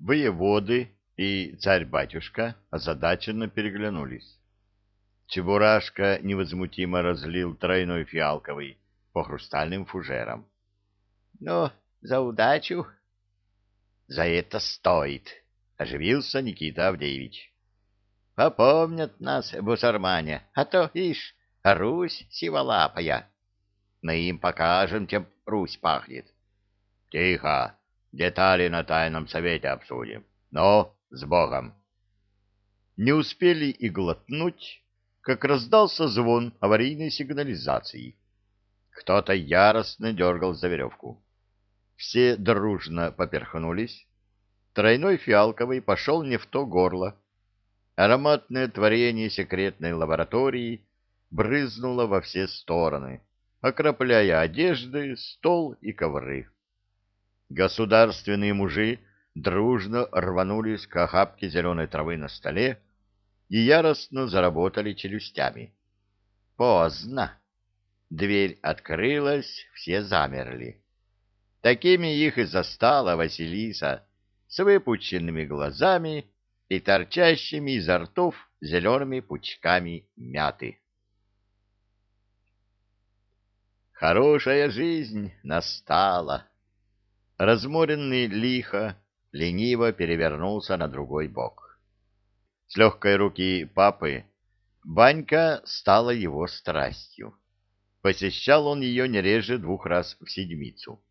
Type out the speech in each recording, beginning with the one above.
Воеводы и царь-батюшка озадаченно переглянулись. Чебурашка невозмутимо разлил тройной фиалковый по хрустальным фужерам. — Ну, за удачу! — За это стоит! — оживился Никита Авдеевич. — Попомнят нас бусармане, а то, ишь, Русь сиволапая. Мы им покажем, чем Русь пахнет. — Тихо! Детали на тайном совете обсудим. Но с Богом! Не успели и глотнуть, как раздался звон аварийной сигнализации. Кто-то яростно дергал за веревку. Все дружно поперхнулись. Тройной фиалковый пошел не в то горло. Ароматное творение секретной лаборатории брызнуло во все стороны, окропляя одежды, стол и ковры. Государственные мужи дружно рванулись к охапке зеленой травы на столе и яростно заработали челюстями. Поздно. Дверь открылась, все замерли. Такими их и застала Василиса с выпученными глазами и торчащими изо ртов зелеными пучками мяты. Хорошая жизнь настала. Разморенный лихо лениво перевернулся на другой бок. С легкой руки папы банька стала его страстью. Посещал он ее не реже двух раз в седмицу.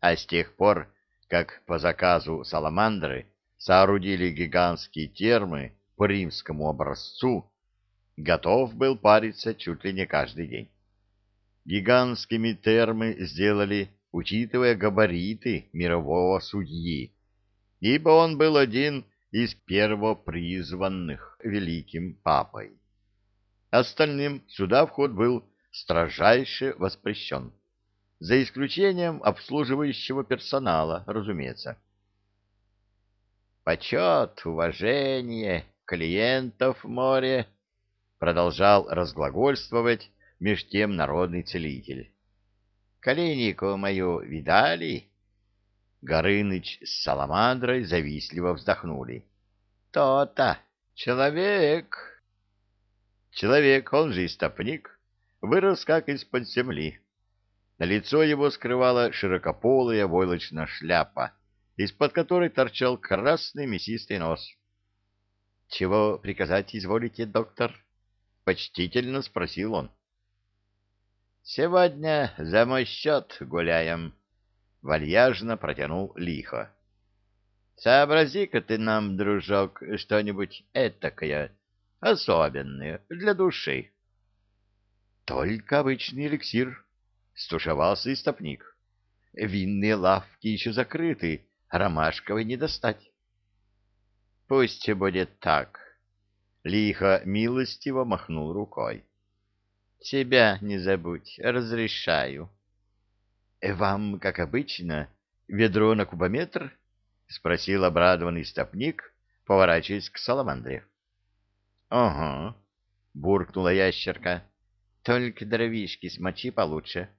А с тех пор, как по заказу Саламандры соорудили гигантские термы по римскому образцу, готов был париться чуть ли не каждый день. Гигантскими термы сделали, учитывая габариты мирового судьи, ибо он был один из первопризванных великим папой. Остальным сюда вход был строжайше воспрещен, за исключением обслуживающего персонала, разумеется. «Почет, уважение, клиентов море», продолжал разглагольствовать меж тем народный целитель. «Калинику мою видали?» Горыныч с Саламандрой завистливо вздохнули. «То-то! Человек!» Человек, он же истопник, вырос как из-под земли. На лицо его скрывала широкополая войлочная шляпа, из-под которой торчал красный мясистый нос. — Чего приказать изволите, доктор? — почтительно спросил он. — Сегодня за мой счет гуляем, — вальяжно протянул лихо. — Сообрази-ка ты нам, дружок, что-нибудь этакое, особенное, для души. — Только обычный эликсир, — стушевался истопник. — Винные лавки еще закрыты, ромашковой не достать. — Пусть будет так. Лихо милостиво махнул рукой. — Себя не забудь, разрешаю. —— Вам, как обычно, ведро на кубометр? — спросил обрадованный стопник, поворачиваясь к саламандре. — Ага, — буркнула ящерка. — Только дровишки смочи получше.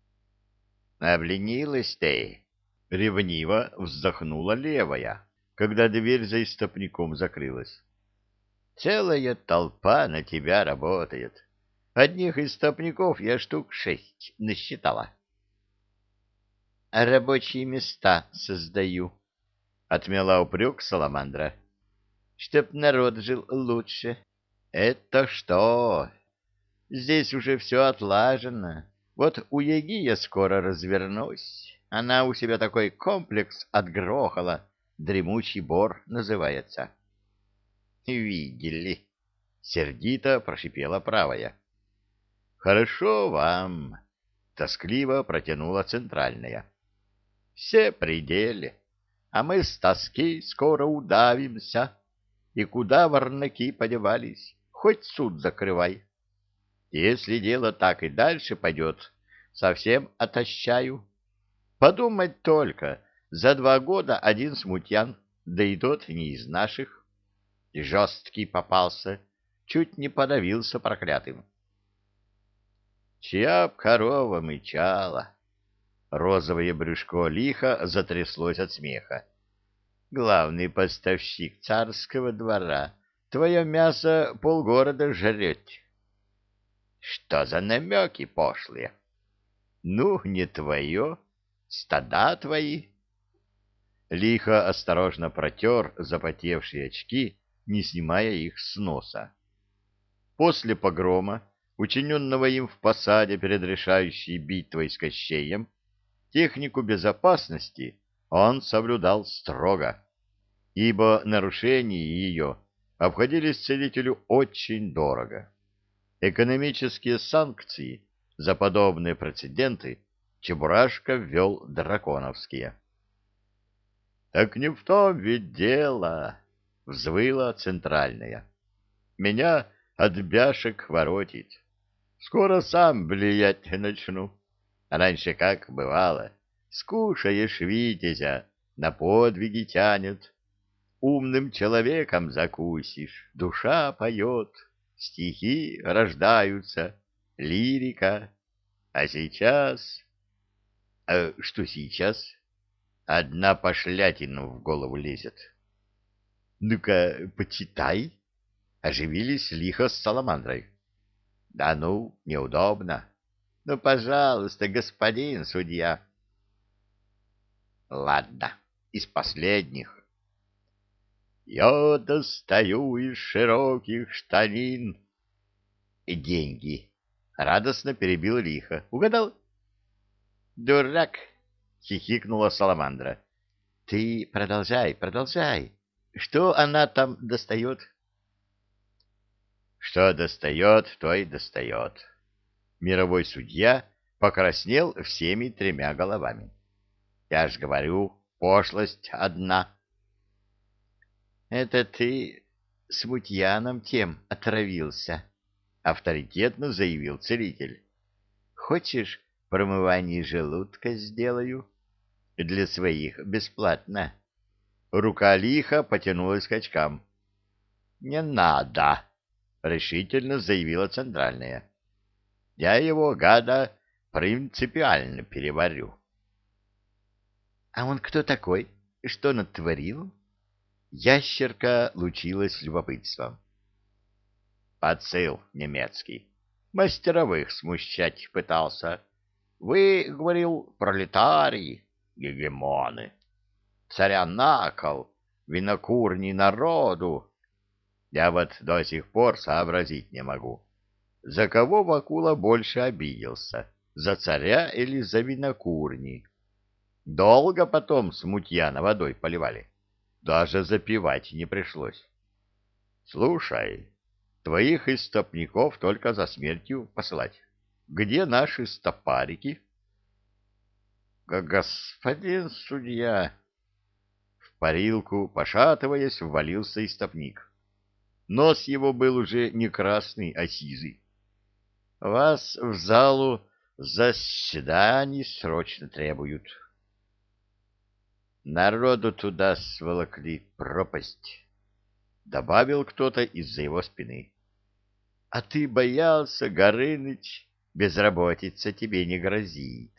— Обленилась ты! — ревниво вздохнула левая, когда дверь за истопником закрылась. — Целая толпа на тебя работает. Одних истопников я штук шесть насчитала. — рабочие места создаю, — отмела упрек Саламандра. — Чтоб народ жил лучше. — Это что? Здесь уже все отлажено. Вот у Яги я скоро развернусь. Она у себя такой комплекс отгрохала. Дремучий бор называется. — Видели? — сердито прошипела правая. — Хорошо вам, — тоскливо протянула центральная. — все пределе, а мы с тоски скоро удавимся. И куда ворнаки подевались, хоть суд закрывай. Если дело так и дальше пойдет, совсем отощаю. Подумать только, за два года один смутьян, да и тот не из наших. Жесткий попался, чуть не подавился проклятым. Чья б корова мычала, Розовое брюшко лихо затряслось от смеха. главный поставщик царского двора, твое мясо полгорода жрет. Что за намеки пошлые? Ну, не твое, стада твои. Лихо осторожно протер запотевшие очки, не снимая их с носа. После погрома, учиненного им в посаде перед решающей битвой с Кощеем, технику безопасности он соблюдал строго, ибо нарушения ее обходились целителю очень дорого. Экономические санкции за подобные прецеденты Чебурашка ввел драконовские. — Так не в том ведь дело, — взвыла центральная. — Меня от бяшек воротит. Скоро сам влиять начну. Раньше как бывало, скушаешь витязя, на подвиги тянет. Умным человеком закусишь, душа поет, стихи рождаются, лирика. А сейчас... А что сейчас? Одна пошлятина в голову лезет. Ну-ка, почитай. Оживились лихо с саламандрой. Да ну, неудобно. Ну, пожалуйста, господин судья. Ладно, из последних. Я достаю из широких штанин. И деньги. Радостно перебил лихо. Угадал? Дурак, хихикнула Саламандра. Ты продолжай, продолжай. Что она там достает? Что достает, то и достает. Мировой судья покраснел всеми тремя головами. Я ж говорю, пошлость одна. Это ты смутьяном тем отравился, авторитетно заявил целитель. Хочешь, промывание желудка сделаю? Для своих бесплатно. Рука лиха потянулась к очкам. Не надо, решительно заявила центральная. Я его, гада, принципиально переварю. — А он кто такой? Что натворил? Ящерка лучилась любопытством. — Подсыл немецкий. Мастеровых смущать пытался. Вы, говорил, пролетарии, гегемоны. Царя на кол, винокурни народу, я вот до сих пор сообразить не могу, за кого Вакула больше обиделся, за царя или за винокурни. Долго потом смутьяна водой поливали, даже запивать не пришлось. Слушай, твоих истопников только за смертью посылать. Где наши стопарики? Господин судья... В парилку, пошатываясь, ввалился истопник. Нос его был уже не красный, а сизый. — Вас в залу заседаний срочно требуют. Народу туда сволокли пропасть, — добавил кто-то из-за его спины. — А ты боялся, Горыныч, безработица тебе не грозит.